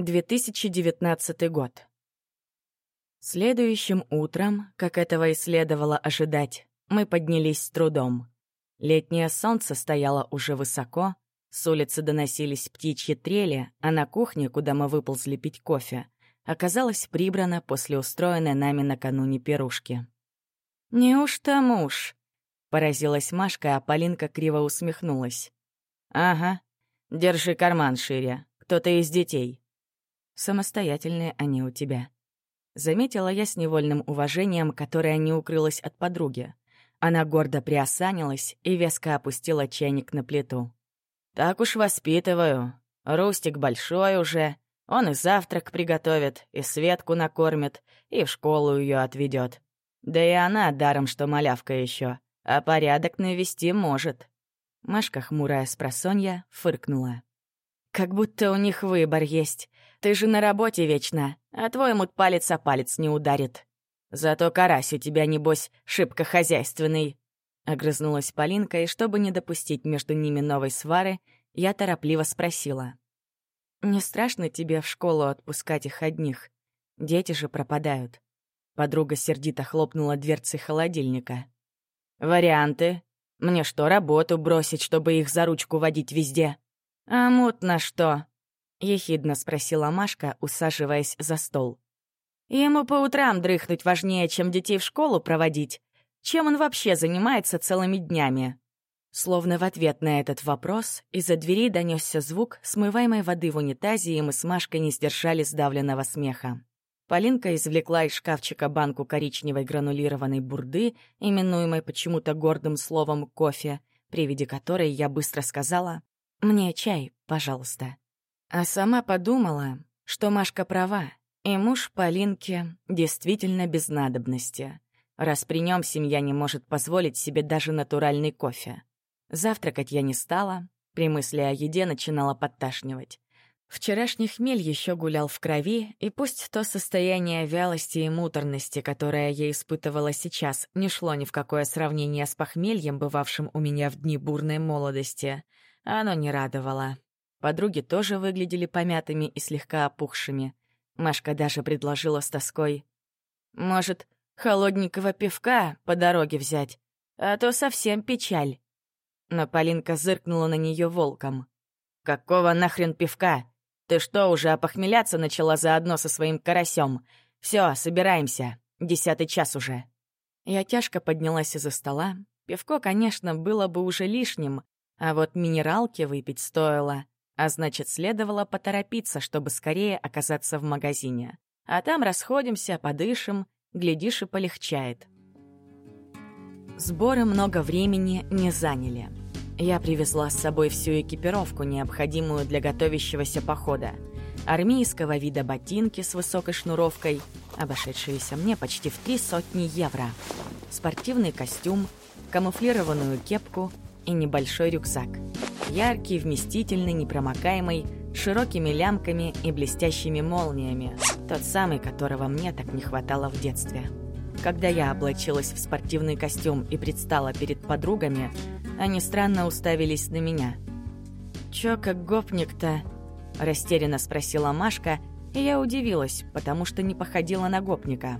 2019 год. Следующим утром, как этого и следовало ожидать, мы поднялись с трудом. Летнее солнце стояло уже высоко, с улицы доносились птичьи трели, а на кухне, куда мы выползли пить кофе, оказалось прибрано после устроенной нами накануне пирушки. «Неужто муж?» — поразилась Машка, а Полинка криво усмехнулась. «Ага. Держи карман шире. Кто-то из детей». «Самостоятельные они у тебя». Заметила я с невольным уважением, которое не укрылось от подруги. Она гордо приосанилась и веско опустила чайник на плиту. «Так уж воспитываю. Рустик большой уже. Он и завтрак приготовит, и Светку накормит, и в школу ее отведет. Да и она, даром что малявка еще, а порядок навести может». Машка, хмурая с просонья, фыркнула. «Как будто у них выбор есть. Ты же на работе вечно, а твой мут палец о палец не ударит. Зато карась у тебя, небось, шибко хозяйственный». Огрызнулась Полинка, и чтобы не допустить между ними новой свары, я торопливо спросила. «Не страшно тебе в школу отпускать их одних? Дети же пропадают». Подруга сердито хлопнула дверцей холодильника. «Варианты? Мне что, работу бросить, чтобы их за ручку водить везде?» «А мутно что?» — ехидно спросила Машка, усаживаясь за стол. «Ему по утрам дрыхнуть важнее, чем детей в школу проводить. Чем он вообще занимается целыми днями?» Словно в ответ на этот вопрос из-за двери донесся звук смываемой воды в унитазе, и мы с Машкой не сдержали сдавленного смеха. Полинка извлекла из шкафчика банку коричневой гранулированной бурды, именуемой почему-то гордым словом «кофе», при виде которой я быстро сказала «Мне чай, пожалуйста». А сама подумала, что Машка права, и муж Полинки действительно без надобности, раз при нем семья не может позволить себе даже натуральный кофе. Завтракать я не стала, при мысли о еде начинала подташнивать. Вчерашний хмель еще гулял в крови, и пусть то состояние вялости и муторности, которое я испытывала сейчас, не шло ни в какое сравнение с похмельем, бывавшим у меня в дни бурной молодости, оно не радовало. Подруги тоже выглядели помятыми и слегка опухшими. Машка даже предложила с тоской. «Может, холодненького пивка по дороге взять? А то совсем печаль». Но Полинка зыркнула на нее волком. «Какого нахрен пивка? Ты что, уже опохмеляться начала заодно со своим карасем? Все, собираемся. Десятый час уже». Я тяжко поднялась из-за стола. Пивко, конечно, было бы уже лишним, а вот минералки выпить стоило а значит, следовало поторопиться, чтобы скорее оказаться в магазине. А там расходимся, подышим, глядишь и полегчает. Сборы много времени не заняли. Я привезла с собой всю экипировку, необходимую для готовящегося похода. Армейского вида ботинки с высокой шнуровкой, обошедшиеся мне почти в три сотни евро. Спортивный костюм, камуфлированную кепку и небольшой рюкзак — Яркий, вместительный, непромокаемый, широкими лямками и блестящими молниями. Тот самый, которого мне так не хватало в детстве. Когда я облачилась в спортивный костюм и предстала перед подругами, они странно уставились на меня. «Чё как гопник-то?» — растерянно спросила Машка, и я удивилась, потому что не походила на гопника.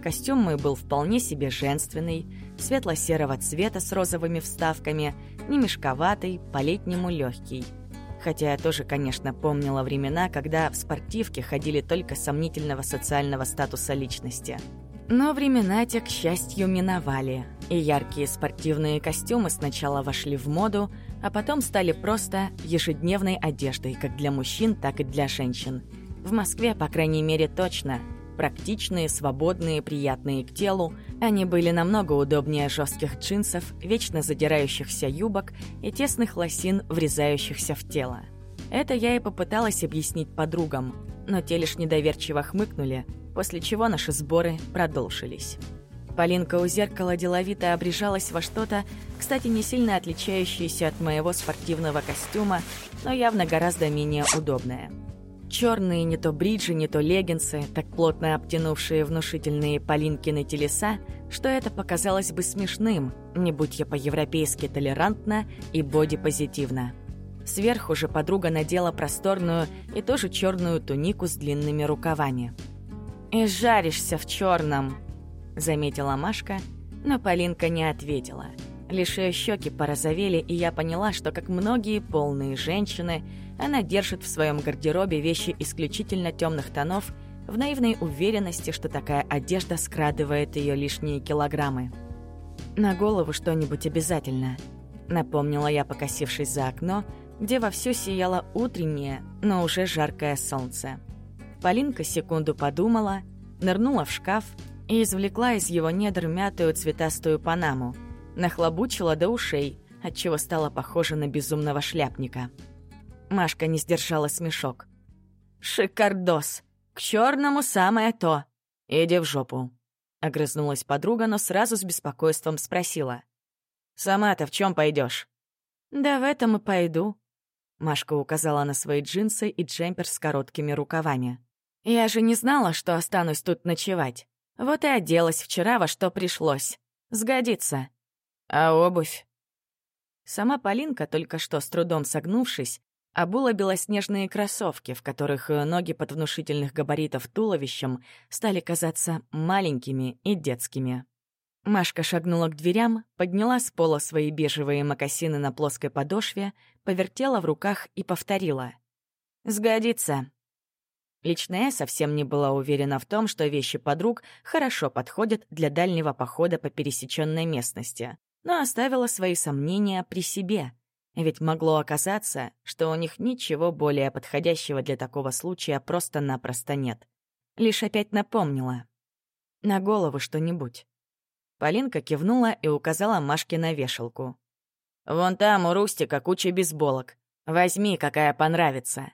Костюм мой был вполне себе женственный, светло-серого цвета с розовыми вставками, не мешковатый, по-летнему легкий. Хотя я тоже, конечно, помнила времена, когда в спортивке ходили только сомнительного социального статуса личности. Но времена те, к счастью, миновали, и яркие спортивные костюмы сначала вошли в моду, а потом стали просто ежедневной одеждой как для мужчин, так и для женщин. В Москве, по крайней мере, точно – Практичные, свободные, приятные к телу, они были намного удобнее жестких джинсов, вечно задирающихся юбок и тесных лосин, врезающихся в тело. Это я и попыталась объяснить подругам, но те лишь недоверчиво хмыкнули, после чего наши сборы продолжились. Полинка у зеркала деловито обрежалась во что-то, кстати, не сильно отличающееся от моего спортивного костюма, но явно гораздо менее удобное. Черные не то бриджи, не то леггинсы, так плотно обтянувшие внушительные Полинкины телеса, что это показалось бы смешным, не будь я по-европейски толерантна и бодипозитивна. Сверху же подруга надела просторную и тоже черную тунику с длинными рукавами. «И жаришься в черном, заметила Машка, но Полинка не ответила. Лишь ее щеки порозовели, и я поняла, что, как многие полные женщины, она держит в своем гардеробе вещи исключительно темных тонов в наивной уверенности, что такая одежда скрадывает ее лишние килограммы. «На голову что-нибудь обязательно», — напомнила я, покосившись за окно, где вовсю сияло утреннее, но уже жаркое солнце. Полинка секунду подумала, нырнула в шкаф и извлекла из его недр мятую цветастую панаму, нахлобучила до ушей, отчего стала похожа на безумного шляпника. Машка не сдержала смешок. «Шикардос! К черному самое то! Иди в жопу!» Огрызнулась подруга, но сразу с беспокойством спросила. «Сама-то в чем пойдешь? «Да в этом и пойду», Машка указала на свои джинсы и джемпер с короткими рукавами. «Я же не знала, что останусь тут ночевать. Вот и оделась вчера во что пришлось. Сгодится. А обувь?» Сама Полинка, только что с трудом согнувшись, обула белоснежные кроссовки, в которых ноги под внушительных габаритов туловищем стали казаться маленькими и детскими. Машка шагнула к дверям, подняла с пола свои бежевые мокасины на плоской подошве, повертела в руках и повторила. «Сгодится». Лично я совсем не была уверена в том, что вещи подруг хорошо подходят для дальнего похода по пересеченной местности, но оставила свои сомнения при себе. Ведь могло оказаться, что у них ничего более подходящего для такого случая просто-напросто нет. Лишь опять напомнила. На голову что-нибудь. Полинка кивнула и указала Машке на вешалку. «Вон там у Рустика куча бейсболок. Возьми, какая понравится».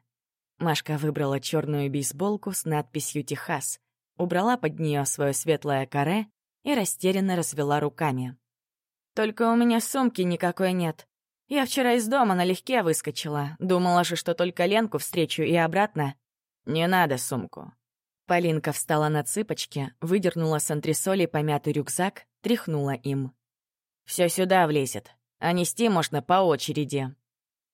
Машка выбрала черную бейсболку с надписью «Техас», убрала под нее свое светлое каре и растерянно развела руками. «Только у меня сумки никакой нет. Я вчера из дома налегке выскочила. Думала же, что только Ленку встречу и обратно. Не надо сумку». Полинка встала на цыпочки, выдернула с антресолей помятый рюкзак, тряхнула им. «Все сюда влезет, а нести можно по очереди».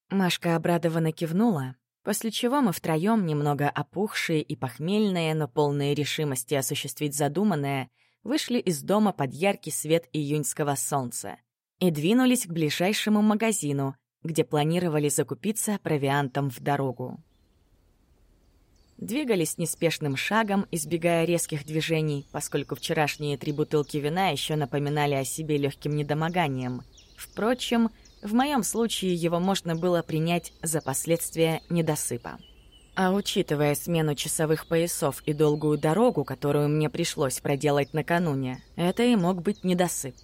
Машка обрадованно кивнула, после чего мы втроем, немного опухшие и похмельные, но полные решимости осуществить задуманное, вышли из дома под яркий свет июньского солнца и двинулись к ближайшему магазину, где планировали закупиться провиантом в дорогу. Двигались неспешным шагом, избегая резких движений, поскольку вчерашние три бутылки вина еще напоминали о себе легким недомоганием. Впрочем, в моем случае его можно было принять за последствия недосыпа. А учитывая смену часовых поясов и долгую дорогу, которую мне пришлось проделать накануне, это и мог быть недосып.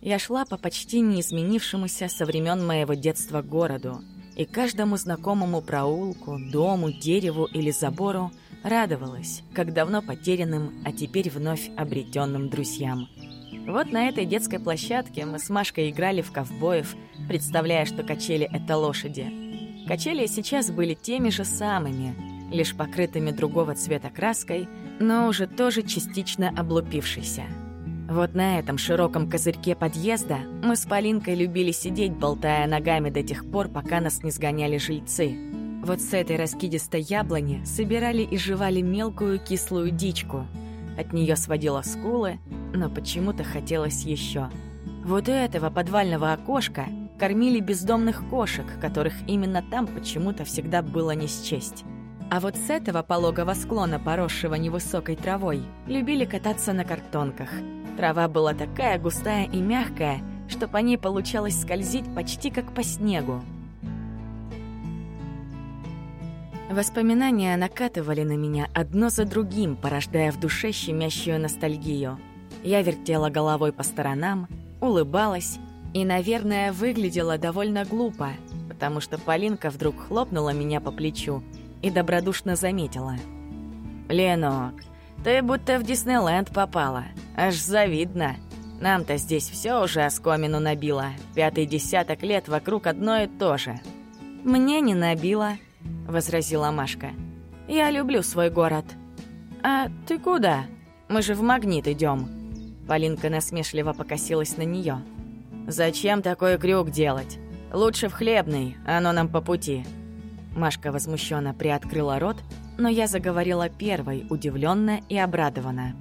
Я шла по почти неизменившемуся со времен моего детства городу, и каждому знакомому проулку, дому, дереву или забору радовалась, как давно потерянным, а теперь вновь обретенным друзьям. Вот на этой детской площадке мы с Машкой играли в ковбоев, представляя, что качели — это лошади. Качели сейчас были теми же самыми, лишь покрытыми другого цвета краской, но уже тоже частично облупившейся. Вот на этом широком козырьке подъезда мы с Полинкой любили сидеть, болтая ногами до тех пор, пока нас не сгоняли жильцы. Вот с этой раскидистой яблони собирали и жевали мелкую кислую дичку. От нее сводило скулы, но почему-то хотелось еще. Вот у этого подвального окошка кормили бездомных кошек, которых именно там почему-то всегда было не счесть. А вот с этого пологого склона, поросшего невысокой травой, любили кататься на картонках – Трава была такая густая и мягкая, что по ней получалось скользить почти как по снегу. Воспоминания накатывали на меня одно за другим, порождая в душе щемящую ностальгию. Я вертела головой по сторонам, улыбалась и, наверное, выглядела довольно глупо, потому что Полинка вдруг хлопнула меня по плечу и добродушно заметила. «Ленок, ты будто в Диснейленд попала. Аж завидно. Нам-то здесь все уже оскомину набило. Пятый десяток лет вокруг одно и то же. Мне не набило, возразила Машка. Я люблю свой город. А ты куда? Мы же в магнит идем. Полинка насмешливо покосилась на нее. Зачем такой крюк делать? Лучше в хлебный, оно нам по пути». Машка возмущенно приоткрыла рот, но я заговорила первой, удивленно и обрадованно.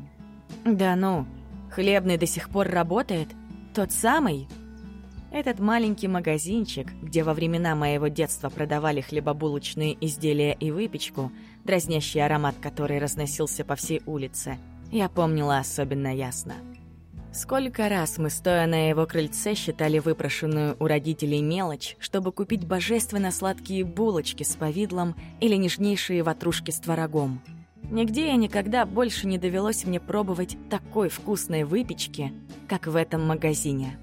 «Да ну, хлебный до сих пор работает? Тот самый?» Этот маленький магазинчик, где во времена моего детства продавали хлебобулочные изделия и выпечку, дразнящий аромат которой разносился по всей улице, я помнила особенно ясно. Сколько раз мы, стоя на его крыльце, считали выпрошенную у родителей мелочь, чтобы купить божественно сладкие булочки с повидлом или нежнейшие ватрушки с творогом. Нигде и никогда больше не довелось мне пробовать такой вкусной выпечки, как в этом магазине.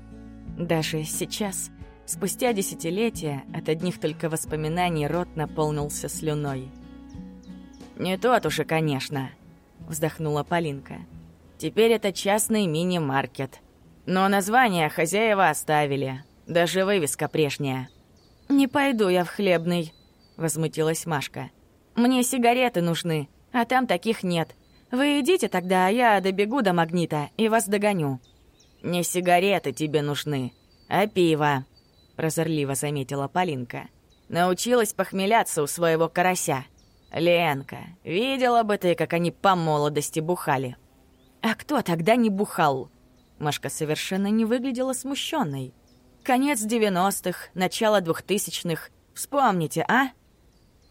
Даже сейчас, спустя десятилетия, от одних только воспоминаний рот наполнился слюной. «Не тот уж и, конечно», — вздохнула Полинка. Теперь это частный мини-маркет. Но название хозяева оставили. Даже вывеска прежняя. «Не пойду я в хлебный», — возмутилась Машка. «Мне сигареты нужны, а там таких нет. Вы идите тогда, а я добегу до магнита и вас догоню». «Не сигареты тебе нужны, а пиво», — прозорливо заметила Полинка. «Научилась похмеляться у своего карася. Ленка, видела бы ты, как они по молодости бухали. «А кто тогда не бухал?» Машка совершенно не выглядела смущенной. «Конец девяностых, начало двухтысячных. Вспомните, а?»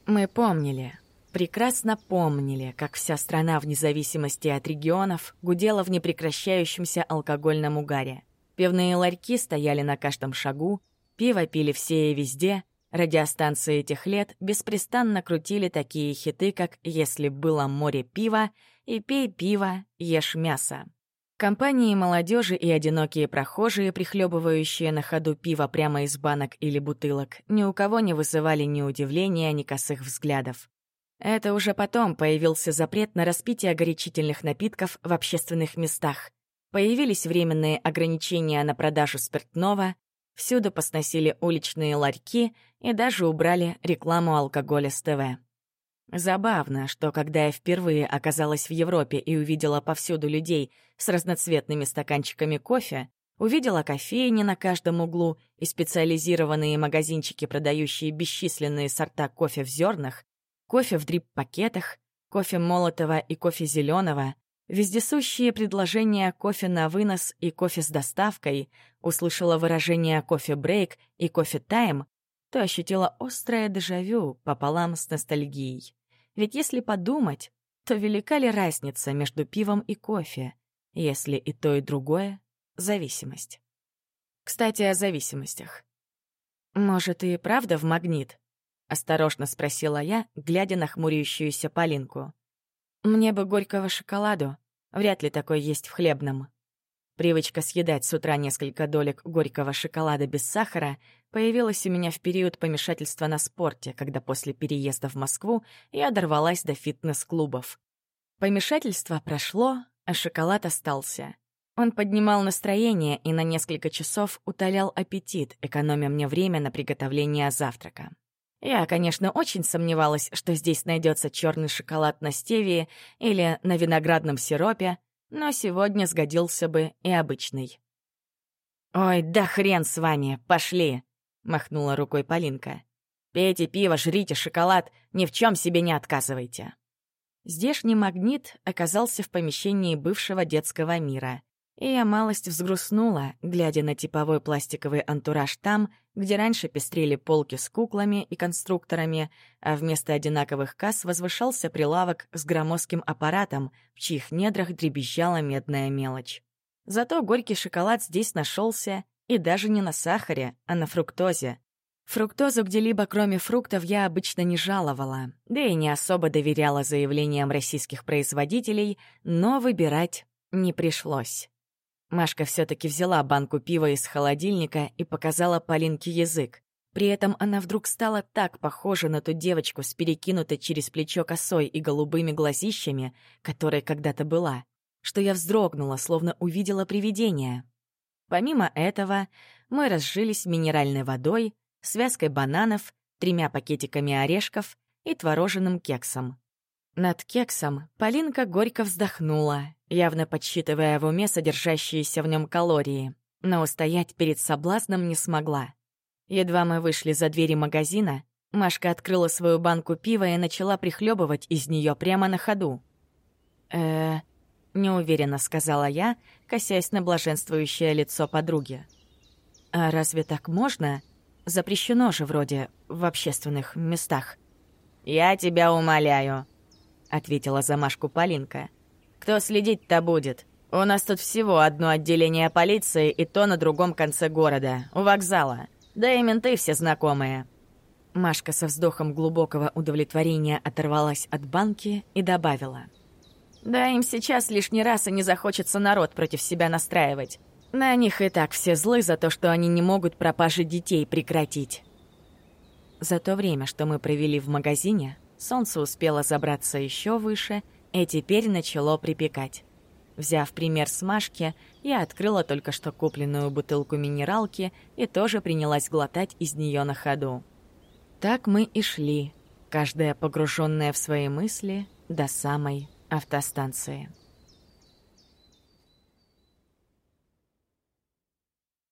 Мы помнили, прекрасно помнили, как вся страна вне зависимости от регионов гудела в непрекращающемся алкогольном угаре. Пивные ларьки стояли на каждом шагу, пиво пили все и везде, радиостанции этих лет беспрестанно крутили такие хиты, как «Если было море пива» и «Пей пиво, ешь мясо». Компании молодежи и одинокие прохожие, прихлебывающие на ходу пиво прямо из банок или бутылок, ни у кого не вызывали ни удивления, ни косых взглядов. Это уже потом появился запрет на распитие горячительных напитков в общественных местах. Появились временные ограничения на продажу спиртного, всюду посносили уличные ларьки и даже убрали рекламу алкоголя с ТВ. Забавно, что когда я впервые оказалась в Европе и увидела повсюду людей с разноцветными стаканчиками кофе, увидела кофейни на каждом углу и специализированные магазинчики, продающие бесчисленные сорта кофе в зернах, кофе в дрип-пакетах, кофе молотого и кофе зеленого, вездесущие предложения кофе на вынос и кофе с доставкой, услышала выражение кофе-брейк и кофе-тайм, то ощутила острое дежавю пополам с ностальгией. Ведь если подумать, то велика ли разница между пивом и кофе, если и то, и другое — зависимость? Кстати, о зависимостях. «Может, и правда в магнит?» — осторожно спросила я, глядя на хмурящуюся Полинку. «Мне бы горького шоколаду. Вряд ли такой есть в хлебном». Привычка съедать с утра несколько долек горького шоколада без сахара появилась у меня в период помешательства на спорте, когда после переезда в Москву я дорвалась до фитнес-клубов. Помешательство прошло, а шоколад остался. Он поднимал настроение и на несколько часов утолял аппетит, экономя мне время на приготовление завтрака. Я, конечно, очень сомневалась, что здесь найдется черный шоколад на стевии или на виноградном сиропе, но сегодня сгодился бы и обычный. «Ой, да хрен с вами, пошли!» — махнула рукой Полинка. «Пейте пиво, жрите шоколад, ни в чем себе не отказывайте». Здешний магнит оказался в помещении бывшего детского мира, и я малость взгрустнула, глядя на типовой пластиковый антураж там, где раньше пестрели полки с куклами и конструкторами, а вместо одинаковых касс возвышался прилавок с громоздким аппаратом, в чьих недрах дребезжала медная мелочь. Зато горький шоколад здесь нашелся, и даже не на сахаре, а на фруктозе. Фруктозу где-либо кроме фруктов я обычно не жаловала, да и не особо доверяла заявлениям российских производителей, но выбирать не пришлось. Машка все-таки взяла банку пива из холодильника и показала Полинке язык. При этом она вдруг стала так похожа на ту девочку с перекинутой через плечо косой и голубыми глазищами, которой когда-то была, что я вздрогнула, словно увидела привидение. Помимо этого, мы разжились минеральной водой, связкой бананов, тремя пакетиками орешков и твороженным кексом. Над кексом Полинка горько вздохнула, явно подсчитывая в уме содержащиеся в нем калории, но устоять перед соблазном не смогла. Едва мы вышли за двери магазина, Машка открыла свою банку пива и начала прихлебывать из нее прямо на ходу. э неуверенно сказала я, косясь на блаженствующее лицо подруги. «А разве так можно? Запрещено же вроде в общественных местах». «Я тебя умоляю», — ответила за Машку Полинка. «Кто следить-то будет? У нас тут всего одно отделение полиции, и то на другом конце города, у вокзала. Да и менты все знакомые». Машка со вздохом глубокого удовлетворения оторвалась от банки и добавила. «Да им сейчас лишний раз и не захочется народ против себя настраивать. На них и так все злы за то, что они не могут пропажи детей прекратить». За то время, что мы провели в магазине, солнце успело забраться еще выше и теперь начало припекать. Взяв пример с Машки, я открыла только что купленную бутылку минералки и тоже принялась глотать из нее на ходу. Так мы и шли, каждая погруженная в свои мысли до самой автостанции.